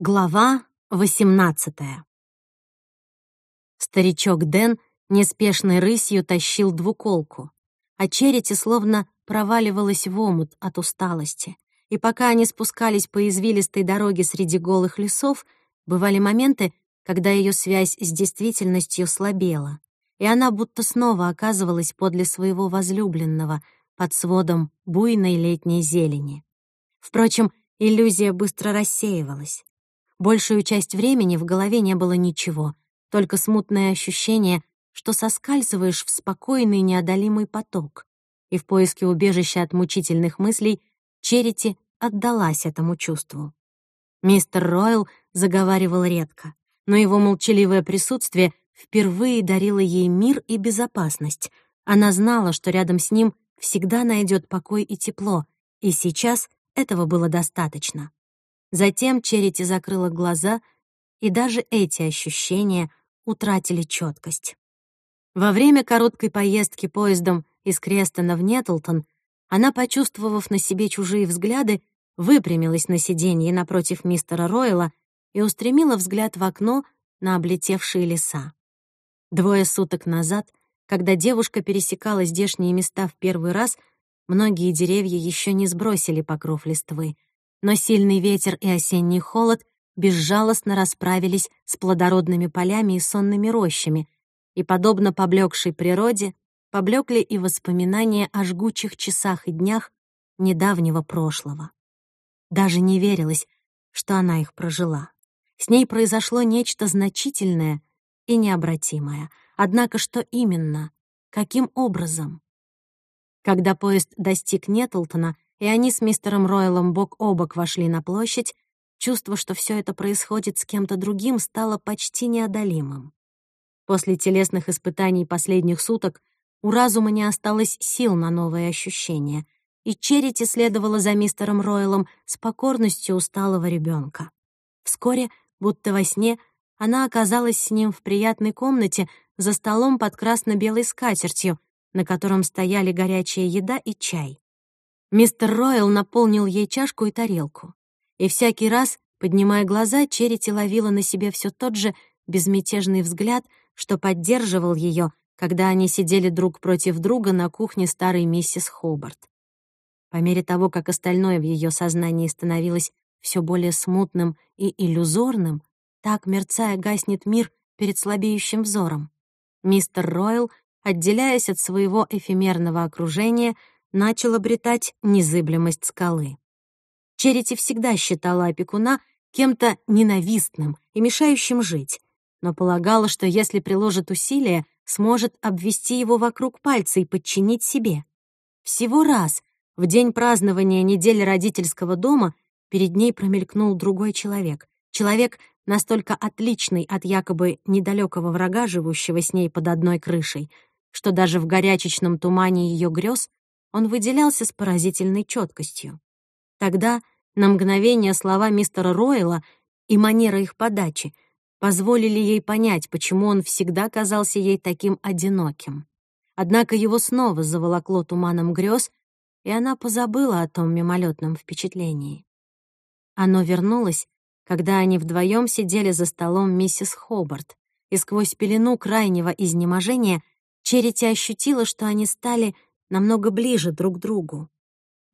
Глава 18 Старичок Дэн неспешной рысью тащил двуколку, а Черити словно проваливалась в омут от усталости. И пока они спускались по извилистой дороге среди голых лесов, бывали моменты, когда ее связь с действительностью слабела, и она будто снова оказывалась подле своего возлюбленного под сводом буйной летней зелени. Впрочем, иллюзия быстро рассеивалась. Большую часть времени в голове не было ничего, только смутное ощущение, что соскальзываешь в спокойный неодолимый поток. И в поиске убежища от мучительных мыслей Черити отдалась этому чувству. Мистер Ройл заговаривал редко, но его молчаливое присутствие впервые дарило ей мир и безопасность. Она знала, что рядом с ним всегда найдет покой и тепло, и сейчас этого было достаточно. Затем Черити закрыла глаза, и даже эти ощущения утратили четкость. Во время короткой поездки поездом из Крестона в Нетлтон она, почувствовав на себе чужие взгляды, выпрямилась на сиденье напротив мистера Ройла и устремила взгляд в окно на облетевшие леса. Двое суток назад, когда девушка пересекала здешние места в первый раз, многие деревья еще не сбросили покров листвы — но сильный ветер и осенний холод безжалостно расправились с плодородными полями и сонными рощами, и, подобно поблекшей природе, поблекли и воспоминания о жгучих часах и днях недавнего прошлого. Даже не верилось, что она их прожила. С ней произошло нечто значительное и необратимое. Однако что именно? Каким образом? Когда поезд достиг Нетлтона, и они с мистером Ройлом бок о бок вошли на площадь, чувство, что все это происходит с кем-то другим, стало почти неодолимым. После телесных испытаний последних суток у разума не осталось сил на новые ощущения, и Черити следовала за мистером Ройлом с покорностью усталого ребенка. Вскоре, будто во сне, она оказалась с ним в приятной комнате за столом под красно-белой скатертью, на котором стояли горячая еда и чай. Мистер Ройл наполнил ей чашку и тарелку. И всякий раз, поднимая глаза, Черити ловила на себе все тот же безмятежный взгляд, что поддерживал ее, когда они сидели друг против друга на кухне старой миссис Хобарт. По мере того, как остальное в ее сознании становилось все более смутным и иллюзорным, так, мерцая, гаснет мир перед слабеющим взором. Мистер Ройл, отделяясь от своего эфемерного окружения, начал обретать незыблемость скалы. Черити всегда считала опекуна кем-то ненавистным и мешающим жить, но полагала, что если приложит усилия, сможет обвести его вокруг пальца и подчинить себе. Всего раз, в день празднования недели родительского дома, перед ней промелькнул другой человек. Человек, настолько отличный от якобы недалекого врага, живущего с ней под одной крышей, что даже в горячечном тумане ее грез он выделялся с поразительной четкостью. Тогда на мгновение слова мистера Ройла и манера их подачи позволили ей понять, почему он всегда казался ей таким одиноким. Однако его снова заволокло туманом грез, и она позабыла о том мимолетном впечатлении. Оно вернулось, когда они вдвоем сидели за столом миссис Хобарт, и сквозь пелену крайнего изнеможения Черити ощутила, что они стали намного ближе друг к другу.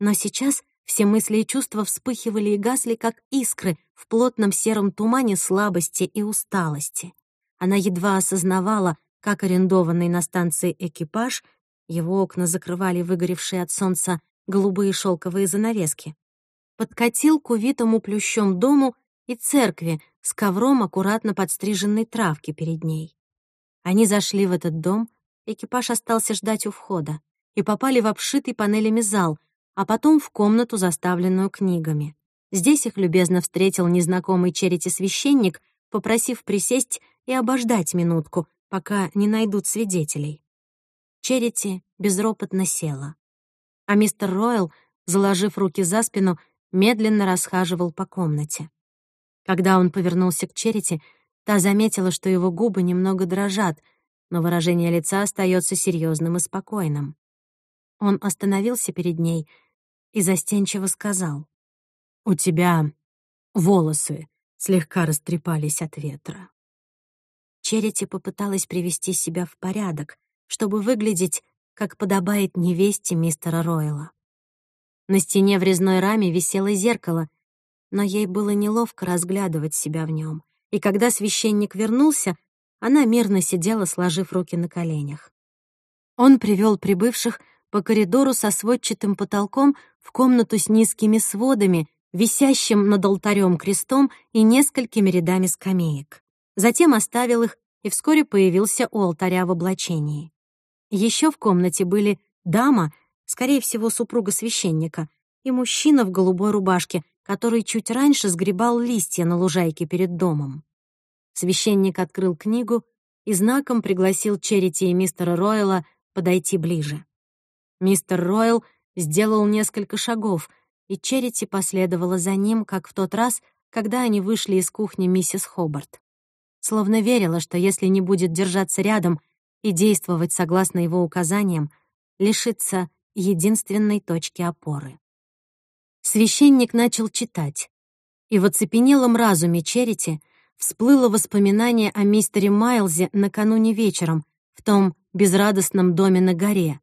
Но сейчас все мысли и чувства вспыхивали и гасли, как искры в плотном сером тумане слабости и усталости. Она едва осознавала, как арендованный на станции экипаж, его окна закрывали выгоревшие от солнца голубые шелковые занавески, подкатил к увитому плющом дому и церкви с ковром аккуратно подстриженной травки перед ней. Они зашли в этот дом, экипаж остался ждать у входа и попали в обшитый панелями зал, а потом в комнату, заставленную книгами. Здесь их любезно встретил незнакомый черити священник, попросив присесть и обождать минутку, пока не найдут свидетелей. Черити безропотно села. А мистер Ройл, заложив руки за спину, медленно расхаживал по комнате. Когда он повернулся к Черити, та заметила, что его губы немного дрожат, но выражение лица остается серьезным и спокойным. Он остановился перед ней и застенчиво сказал. «У тебя волосы слегка растрепались от ветра. Черити попыталась привести себя в порядок, чтобы выглядеть, как подобает невесте мистера Ройла. На стене в резной раме висело зеркало, но ей было неловко разглядывать себя в нем, и когда священник вернулся, она мирно сидела, сложив руки на коленях. Он привел прибывших по коридору со сводчатым потолком в комнату с низкими сводами, висящим над алтарем крестом и несколькими рядами скамеек. Затем оставил их и вскоре появился у алтаря в облачении. Еще в комнате были дама, скорее всего, супруга священника, и мужчина в голубой рубашке, который чуть раньше сгребал листья на лужайке перед домом. Священник открыл книгу и знаком пригласил Черити и мистера Ройла подойти ближе. Мистер Ройл сделал несколько шагов, и Черити последовала за ним, как в тот раз, когда они вышли из кухни миссис Хобарт. Словно верила, что если не будет держаться рядом и действовать согласно его указаниям, лишится единственной точки опоры. Священник начал читать, и в оцепенелом разуме Черити всплыло воспоминание о мистере Майлзе накануне вечером в том безрадостном доме на горе,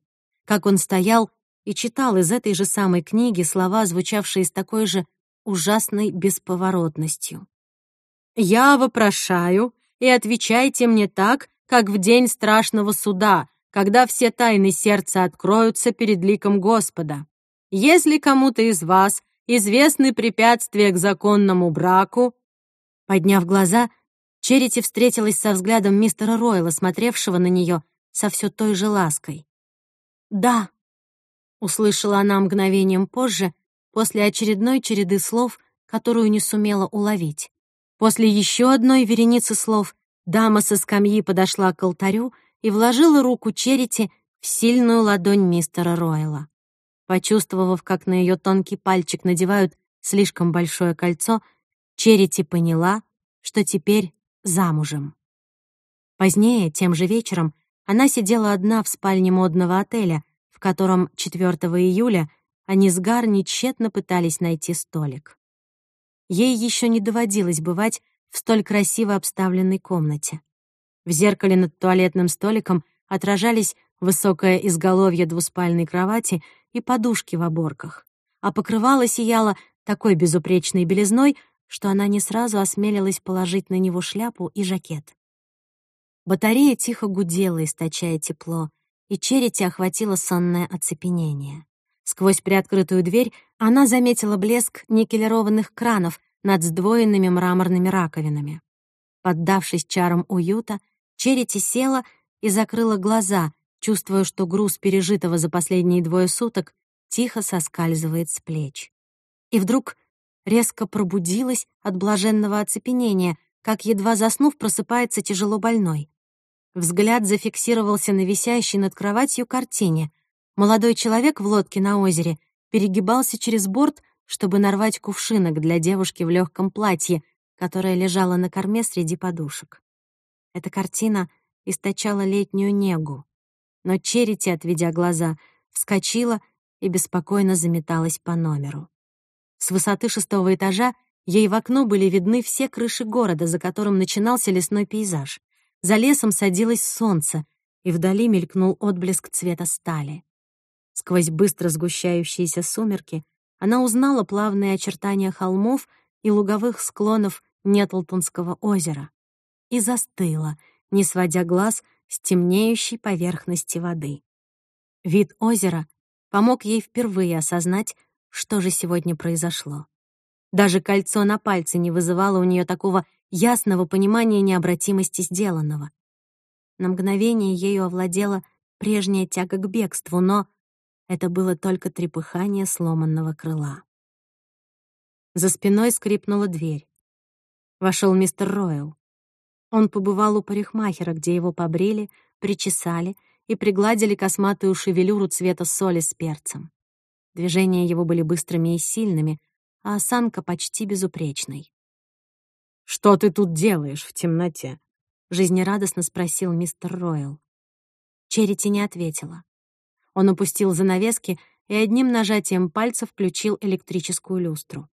как он стоял и читал из этой же самой книги слова, звучавшие с такой же ужасной бесповоротностью. «Я вопрошаю, и отвечайте мне так, как в день страшного суда, когда все тайны сердца откроются перед ликом Господа. Если кому-то из вас известны препятствия к законному браку...» Подняв глаза, Черити встретилась со взглядом мистера Ройла, смотревшего на нее со все той же лаской. «Да», — услышала она мгновением позже, после очередной череды слов, которую не сумела уловить. После еще одной вереницы слов дама со скамьи подошла к алтарю и вложила руку Черити в сильную ладонь мистера Ройла. Почувствовав, как на ее тонкий пальчик надевают слишком большое кольцо, Черити поняла, что теперь замужем. Позднее, тем же вечером, она сидела одна в спальне модного отеля, в котором 4 июля они с Гарни тщетно пытались найти столик. Ей еще не доводилось бывать в столь красиво обставленной комнате. В зеркале над туалетным столиком отражались высокое изголовье двуспальной кровати и подушки в оборках, а покрывало сияло такой безупречной белизной, что она не сразу осмелилась положить на него шляпу и жакет. Батарея тихо гудела, источая тепло, и Черити охватило сонное оцепенение. Сквозь приоткрытую дверь она заметила блеск никелированных кранов над сдвоенными мраморными раковинами. Поддавшись чарам уюта, Черити села и закрыла глаза, чувствуя, что груз пережитого за последние двое суток тихо соскальзывает с плеч. И вдруг резко пробудилась от блаженного оцепенения, как, едва заснув, просыпается тяжело больной. Взгляд зафиксировался на висящей над кроватью картине. Молодой человек в лодке на озере перегибался через борт, чтобы нарвать кувшинок для девушки в легком платье, которая лежала на корме среди подушек. Эта картина источала летнюю негу но Черити, отведя глаза, вскочила и беспокойно заметалась по номеру. С высоты шестого этажа ей в окно были видны все крыши города, за которым начинался лесной пейзаж. За лесом садилось солнце, и вдали мелькнул отблеск цвета стали. Сквозь быстро сгущающиеся сумерки она узнала плавные очертания холмов и луговых склонов Нетлтонского озера и застыла, не сводя глаз с темнеющей поверхности воды. Вид озера помог ей впервые осознать, что же сегодня произошло. Даже кольцо на пальце не вызывало у нее такого ясного понимания необратимости сделанного. На мгновение ею овладела прежняя тяга к бегству, но это было только трепыхание сломанного крыла. За спиной скрипнула дверь. Вошел мистер Ройл. Он побывал у парикмахера, где его побрили, причесали и пригладили косматую шевелюру цвета соли с перцем. Движения его были быстрыми и сильными, а осанка почти безупречной. «Что ты тут делаешь в темноте?» — жизнерадостно спросил мистер Ройл. Черити не ответила. Он опустил занавески и одним нажатием пальца включил электрическую люстру.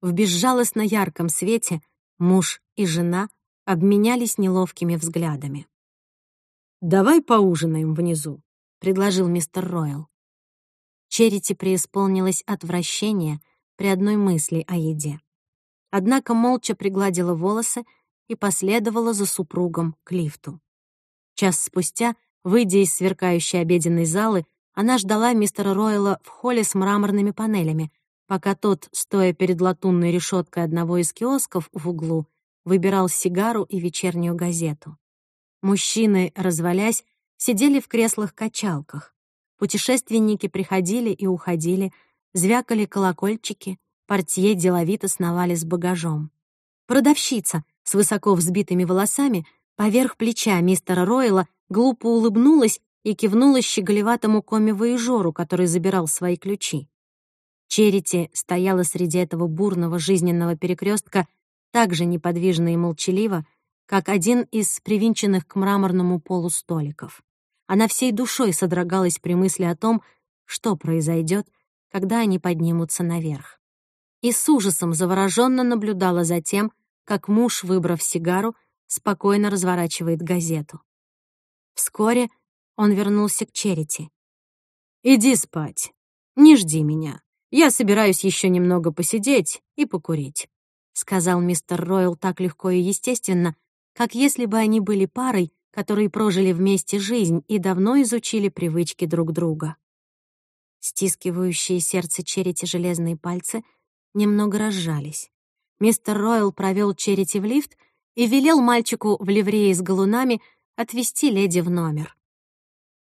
В безжалостно ярком свете Муж и жена обменялись неловкими взглядами. «Давай поужинаем внизу», — предложил мистер Ройл. Черити преисполнилось отвращение при одной мысли о еде. Однако молча пригладила волосы и последовала за супругом к лифту. Час спустя, выйдя из сверкающей обеденной залы, она ждала мистера Ройла в холле с мраморными панелями, пока тот, стоя перед латунной решеткой одного из киосков в углу, выбирал сигару и вечернюю газету. Мужчины, развалясь, сидели в креслах-качалках. Путешественники приходили и уходили, звякали колокольчики, портье деловито сновали с багажом. Продавщица с высоко взбитыми волосами поверх плеча мистера Ройла глупо улыбнулась и кивнула щеголеватому коми-воежору, который забирал свои ключи. Черити стояла среди этого бурного жизненного перекрестка так же неподвижно и молчаливо, как один из привинченных к мраморному полу столиков. Она всей душой содрогалась при мысли о том, что произойдет, когда они поднимутся наверх. И с ужасом завороженно наблюдала за тем, как муж, выбрав сигару, спокойно разворачивает газету. Вскоре он вернулся к Черити. «Иди спать. Не жди меня. Я собираюсь еще немного посидеть и покурить», — сказал мистер Ройл так легко и естественно, как если бы они были парой, которые прожили вместе жизнь и давно изучили привычки друг друга. Стискивающие сердце Черити железные пальцы немного разжались. Мистер Ройл провел Черити в лифт и велел мальчику в ливрее с галунами отвезти леди в номер.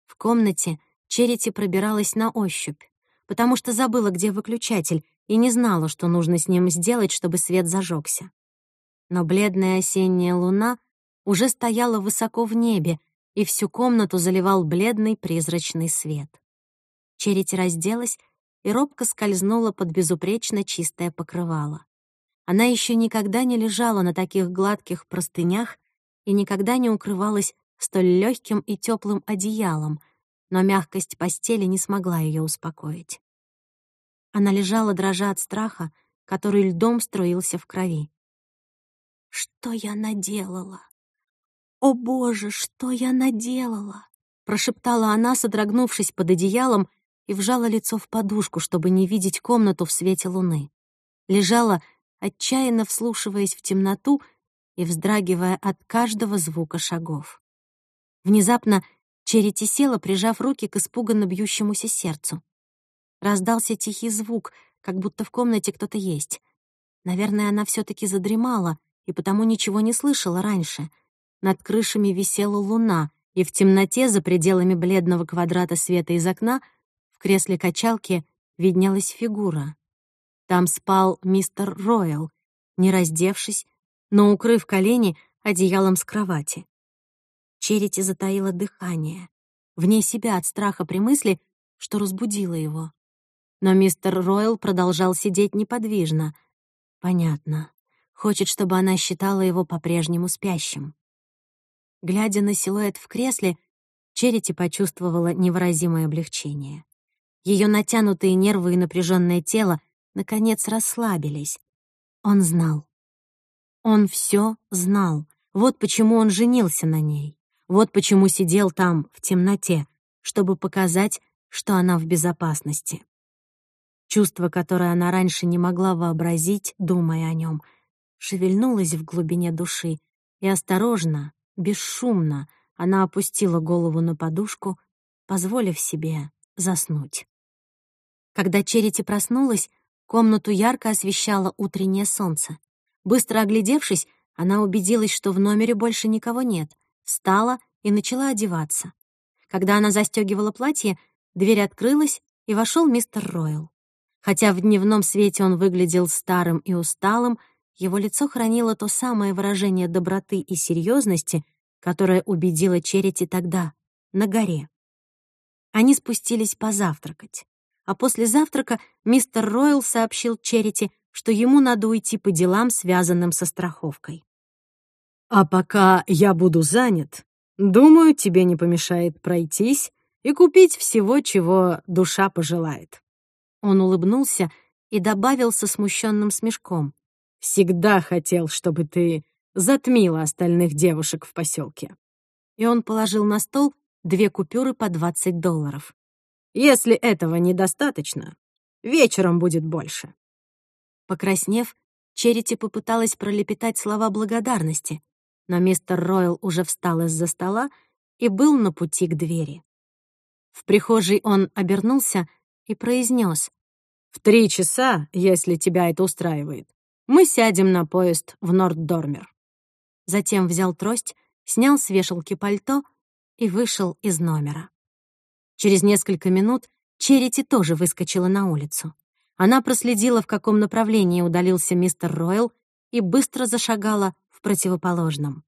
В комнате Черити пробиралась на ощупь, потому что забыла, где выключатель, и не знала, что нужно с ним сделать, чтобы свет зажегся. Но бледная осенняя луна уже стояла высоко в небе, и всю комнату заливал бледный призрачный свет. Черити разделась и робко скользнула под безупречно чистое покрывало. Она еще никогда не лежала на таких гладких простынях и никогда не укрывалась столь легким и теплым одеялом, но мягкость постели не смогла ее успокоить. Она лежала, дрожа от страха, который льдом струился в крови. «Что я наделала? О, Боже, что я наделала?» прошептала она, содрогнувшись под одеялом, и вжала лицо в подушку, чтобы не видеть комнату в свете луны. Лежала, отчаянно вслушиваясь в темноту и вздрагивая от каждого звука шагов. Внезапно Черити села, прижав руки к испуганно бьющемуся сердцу. Раздался тихий звук, как будто в комнате кто-то есть. Наверное, она все таки задремала и потому ничего не слышала раньше. Над крышами висела луна, и в темноте за пределами бледного квадрата света из окна кресле качалки виднелась фигура. Там спал мистер Ройл, не раздевшись, но укрыв колени одеялом с кровати. Черити затаила дыхание, вне себя от страха при мысли, что разбудила его. Но мистер Ройл продолжал сидеть неподвижно. Понятно. Хочет, чтобы она считала его по-прежнему спящим. Глядя на силуэт в кресле, Черити почувствовала невыразимое облегчение. Ее натянутые нервы и напряженное тело наконец расслабились. Он знал. Он все знал. Вот почему он женился на ней. Вот почему сидел там, в темноте, чтобы показать, что она в безопасности. Чувство, которое она раньше не могла вообразить, думая о нем, шевельнулось в глубине души, и осторожно, бесшумно она опустила голову на подушку, позволив себе заснуть. Когда Черити проснулась, комнату ярко освещало утреннее солнце. Быстро оглядевшись, она убедилась, что в номере больше никого нет — встала и начала одеваться. Когда она застегивала платье, дверь открылась, и вошел мистер Ройл. Хотя в дневном свете он выглядел старым и усталым, его лицо хранило то самое выражение доброты и серьезности, которое убедило Черити тогда, на горе. Они спустились позавтракать. А после завтрака мистер Ройл сообщил Черити, что ему надо уйти по делам, связанным со страховкой. А пока я буду занят, думаю, тебе не помешает пройтись и купить всего, чего душа пожелает». Он улыбнулся и добавил со смущенным смешком. всегда хотел, чтобы ты затмила остальных девушек в поселке. И он положил на стол две купюры по 20 долларов. Если этого недостаточно, вечером будет больше. Покраснев, Черити попыталась пролепетать слова благодарности, но мистер Ройл уже встал из-за стола и был на пути к двери. В прихожей он обернулся и произнес: «В три часа, если тебя это устраивает, мы сядем на поезд в Норддормер». Затем взял трость, снял с вешалки пальто и вышел из номера. Через несколько минут Черити тоже выскочила на улицу. Она проследила, в каком направлении удалился мистер Ройл, и быстро зашагала в противоположном.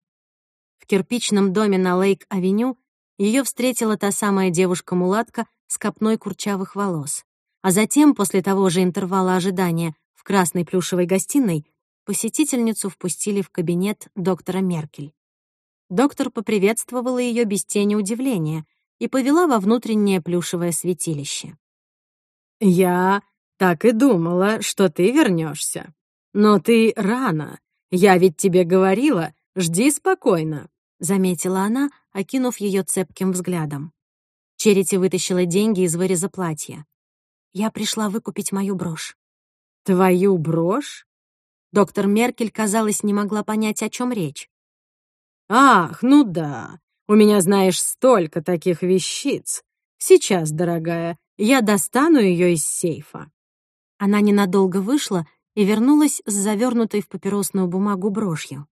В кирпичном доме на Лейк-авеню ее встретила та самая девушка-мулатка с копной курчавых волос. А затем, после того же интервала ожидания в красной плюшевой гостиной, посетительницу впустили в кабинет доктора Меркель. Доктор поприветствовала ее без тени удивления и повела во внутреннее плюшевое святилище. «Я так и думала, что ты вернешься. Но ты рано. Я ведь тебе говорила, жди спокойно», — заметила она, окинув ее цепким взглядом. Черити вытащила деньги из выреза платья. «Я пришла выкупить мою брошь». «Твою брошь?» Доктор Меркель, казалось, не могла понять, о чем речь. «Ах, ну да, у меня, знаешь, столько таких вещиц. Сейчас, дорогая, я достану ее из сейфа». Она ненадолго вышла и вернулась с завернутой в папиросную бумагу брошью.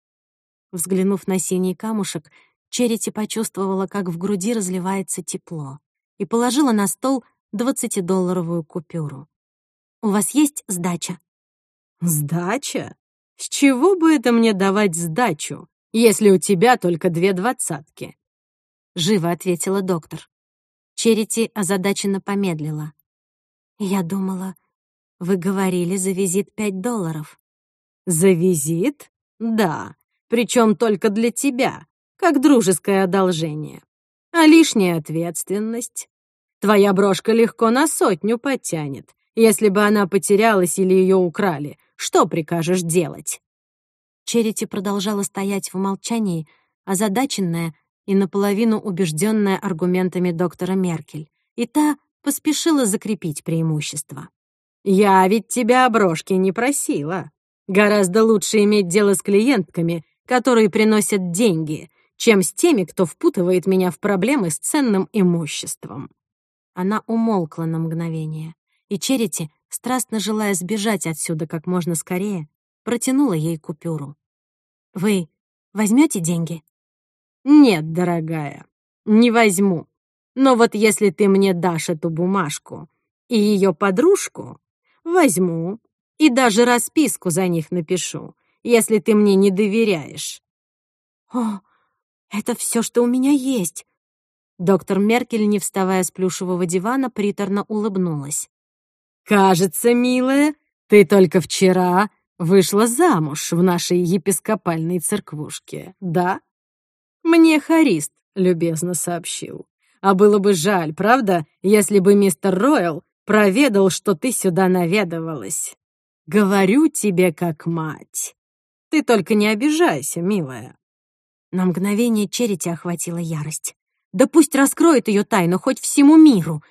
Взглянув на синий камушек, Черити почувствовала, как в груди разливается тепло, и положила на стол двадцатидолларовую купюру. «У вас есть сдача?» «Сдача? С чего бы это мне давать сдачу, если у тебя только две двадцатки?» Живо ответила доктор. Черити озадаченно помедлила. «Я думала, вы говорили за визит пять долларов». «За визит? Да, причем только для тебя, как дружеское одолжение. А лишняя ответственность? Твоя брошка легко на сотню потянет. Если бы она потерялась или ее украли, что прикажешь делать?» Черити продолжала стоять в молчании, озадаченная и наполовину убежденная аргументами доктора Меркель, и та поспешила закрепить преимущество. «Я ведь тебя о брошке не просила. Гораздо лучше иметь дело с клиентками, которые приносят деньги, чем с теми, кто впутывает меня в проблемы с ценным имуществом». Она умолкла на мгновение, и Черити, страстно желая сбежать отсюда как можно скорее, протянула ей купюру. «Вы возьмете деньги?» «Нет, дорогая, не возьму. Но вот если ты мне дашь эту бумажку и ее подружку, возьму и даже расписку за них напишу, если ты мне не доверяешь». «О, это все, что у меня есть!» Доктор Меркель, не вставая с плюшевого дивана, приторно улыбнулась. «Кажется, милая, ты только вчера вышла замуж в нашей епископальной церквушке, да? Мне Харист любезно сообщил. А было бы жаль, правда, если бы мистер Ройл проведал, что ты сюда наведывалась. Говорю тебе как мать. Ты только не обижайся, милая». На мгновение Черити охватила ярость. Да пусть раскроет ее тайну хоть всему миру.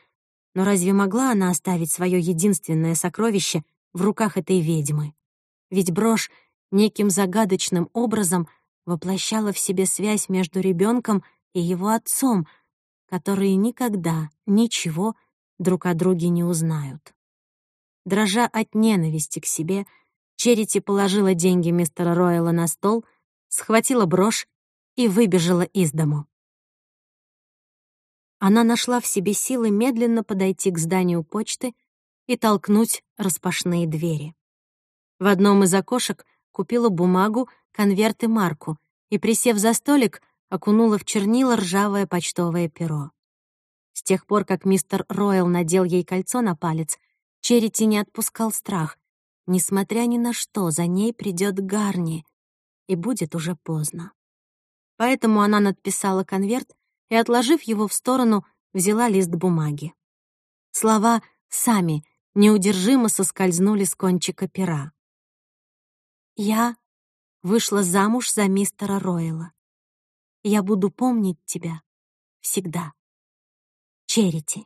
Но разве могла она оставить свое единственное сокровище в руках этой ведьмы? Ведь брошь неким загадочным образом воплощала в себе связь между ребенком и его отцом, которые никогда ничего друг о друге не узнают. Дрожа от ненависти к себе, Черити положила деньги мистера Ройла на стол, схватила брошь и выбежала из дому. Она нашла в себе силы медленно подойти к зданию почты и толкнуть распашные двери. В одном из окошек купила бумагу, конверт и марку и, присев за столик, окунула в чернила ржавое почтовое перо. С тех пор, как мистер Ройл надел ей кольцо на палец, Черити не отпускал страх. Несмотря ни на что, за ней придет Гарни, и будет уже поздно. Поэтому она надписала конверт и, отложив его в сторону, взяла лист бумаги. Слова сами неудержимо соскользнули с кончика пера. Я вышла замуж за мистера Ройла. Я буду помнить тебя всегда. Черити.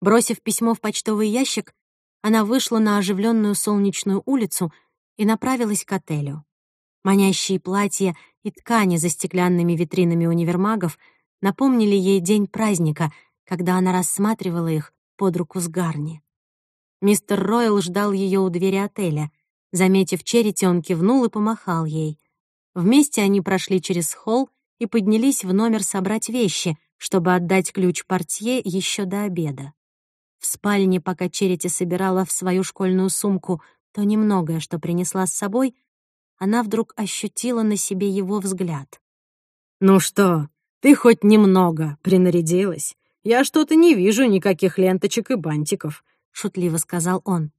Бросив письмо в почтовый ящик, она вышла на оживленную солнечную улицу и направилась к отелю. Манящие платья и ткани за стеклянными витринами универмагов напомнили ей день праздника, когда она рассматривала их под руку с Гарни. Мистер Ройл ждал ее у двери отеля. Заметив Черити, он кивнул и помахал ей. Вместе они прошли через холл и поднялись в номер собрать вещи, чтобы отдать ключ портье еще до обеда. В спальне, пока Черити собирала в свою школьную сумку то немногое, что принесла с собой, она вдруг ощутила на себе его взгляд. «Ну что, ты хоть немного принарядилась? Я что-то не вижу никаких ленточек и бантиков», — шутливо сказал он.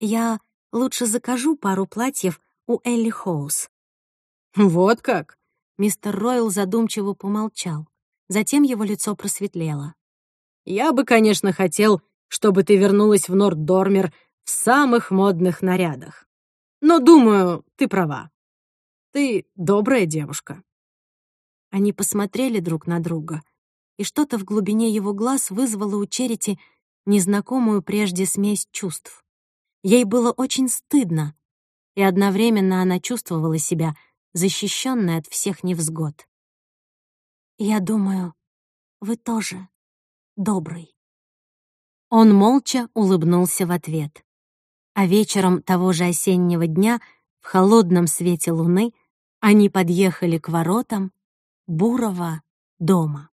«Я лучше закажу пару платьев у Элли Хоус». «Вот как?» Мистер Ройл задумчиво помолчал. Затем его лицо просветлело. «Я бы, конечно, хотел, чтобы ты вернулась в Норд-Дормер в самых модных нарядах. Но, думаю, ты права. Ты добрая девушка». Они посмотрели друг на друга, и что-то в глубине его глаз вызвало у Черити незнакомую прежде смесь чувств. Ей было очень стыдно, и одновременно она чувствовала себя защищенной от всех невзгод. «Я думаю, вы тоже добрый». Он молча улыбнулся в ответ а вечером того же осеннего дня в холодном свете луны они подъехали к воротам бурого дома.